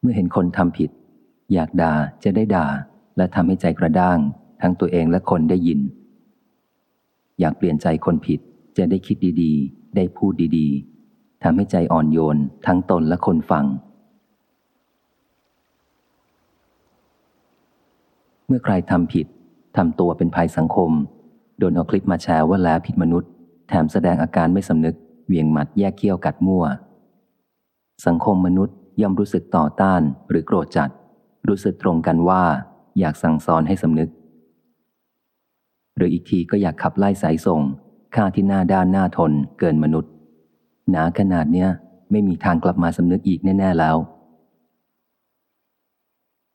เมื่อเห็นคนทำผิด อยากด่าจะได้ด่า และทำให้ใจกระด้าง ทั้งตัวเองและคนได้ยิน อยากเปลี่ยนใจคนผิดจะได้คิดดีๆ ได้พูดดีๆทำให้ใจอ่อนโยน ทั้งตนและคนฟัง เมื่อใครทำผิดทำตัวเป็นภัยสังคม โดนเอาคลิปมาแชร์ว่าแล้วผิดมนุษย์ แถมแสดงอาการไม่สำนึก เวียงหมัดแยกเขี้ยวกัดมั่ว สังคมมนุษย์ ย่อมรู้สึกต่อต้านหรือโกรธจัด รู้สึกตรงกันว่า อยากสั่งสอนให้สำนึก หรืออีกทีก็อยากขับไล่สายส่งฆ่าที่หน้าด้านหน้าทนเกินมนุษย์ หนาขนาดเนี้ยไม่มีทางกลับมาสำนึกอีกแน่ ๆแล้ว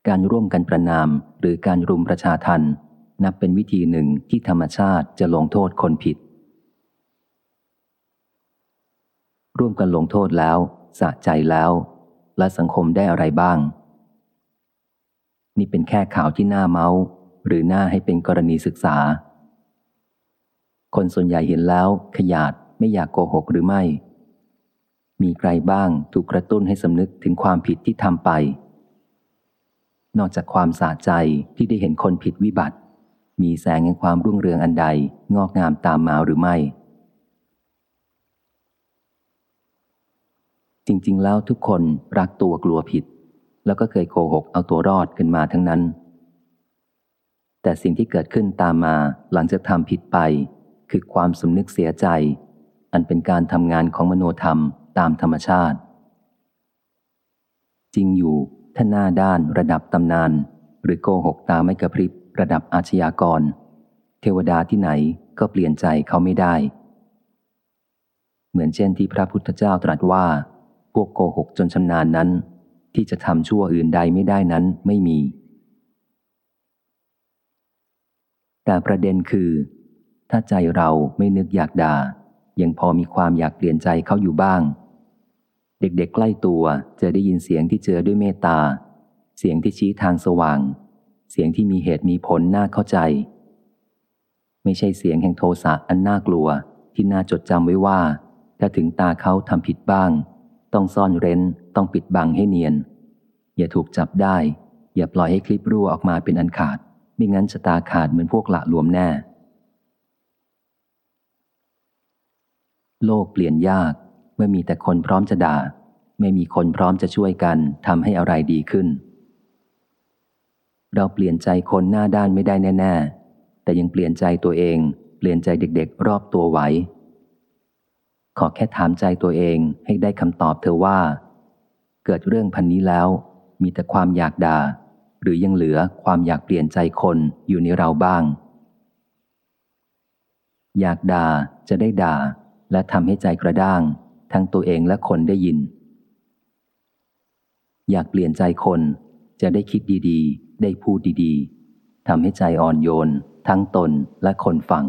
การร่วมกันประนามหรือการรุมประชาทันนับเป็นวิธีหนึ่งที่ธรรมชาติจะลงโทษคนผิด ร่วมกันลงโทษแล้วสะใจแล้ว และสังคมได้อะไรบ้าง นี่เป็นแค่ข่าวที่น่าเมาส์หรือหน้าให้เป็นกรณีศึกษา คนส่วนใหญ่เห็นแล้ว ขยาดไม่อยากโกหกหรือไม่ มีใครบ้างถูกกระตุ้นให้สำนึกถึงความผิดที่ทำไป นอกจากความสะใจที่ได้เห็นคนผิดวิบัติ มีแสงแห่งความรุ่งเรืองอันใดงอกงามตามมาหรือไม่ จริง ๆ แล้วทุกคนรักตัวกลัวผิด แล้วก็เคยโกหกเอาตัวรอดกันมาทั้งนั้น แต่สิ่งที่เกิดขึ้นตามมาหลังจากทำผิดไป คือความสำนึกเสียใจ อันเป็นการทำงานของมโนธรรมตามธรรมชาติ จริงอยู่ถ้าหน้าด้านระดับตำนาน หรือโกหกตาไม่กระพริบระดับอาชญากร เทวดาที่ไหนก็เปลี่ยนใจเขาไม่ได้ เหมือนเช่นที่พระพุทธเจ้าตรัสว่า พวกโกหกจนชำนาญนั้น ที่จะทำชั่วอื่นใดไม่ได้นั้นไม่มี แต่ประเด็นคือ ถ้าใจเราไม่นึกอยากด่า ยังพอมีความอยากเปลี่ยนใจเขาอยู่บ้าง เด็กๆใกล้ตัวจะได้ยินเสียงที่เจอด้วยเมตตา เสียงที่ชี้ทางสว่าง เสียงที่มีเหตุมีผลน่าเข้าใจ ไม่ใช่เสียงแห่งโทสะอันน่ากลัวที่น่าจดจำไว้ว่า ถ้าถึงตาเขาทำผิดบ้าง ต้องซ่อนเร้น ต้องปิดบังให้เนียน อย่าถูกจับได้ อย่าปล่อยให้คลิปรั่วออกมาเป็นอันขาด ไม่งั้นชะตาขาดเหมือนพวกละหลวมแน่ โลกเปลี่ยนยาก เมื่อมีแต่คนพร้อมจะด่า ไม่มีคนพร้อมจะช่วยกันทำให้อะไรดีขึ้น เราเปลี่ยนใจคนหน้าด้านไม่ได้แน่ ๆ แต่ยังเปลี่ยนใจตัวเอง เปลี่ยนใจเด็กๆ รอบตัวไว้ ขอแค่ถามใจตัวเองให้ได้คำตอบเธอว่า เกิดเรื่องพันนี้แล้ว มีแต่ความอยากด่า หรือยังเหลือความอยากเปลี่ยนใจคนอยู่ในเราบ้าง อยากด่าจะได้ด่า และทำให้ใจกระด้าง ทั้งตัวเองและคนได้ยิน อยากเปลี่ยนใจคนจะได้คิดดีๆ ได้พูดดีๆทำให้ใจอ่อนโยน ทั้งตนและคนฟัง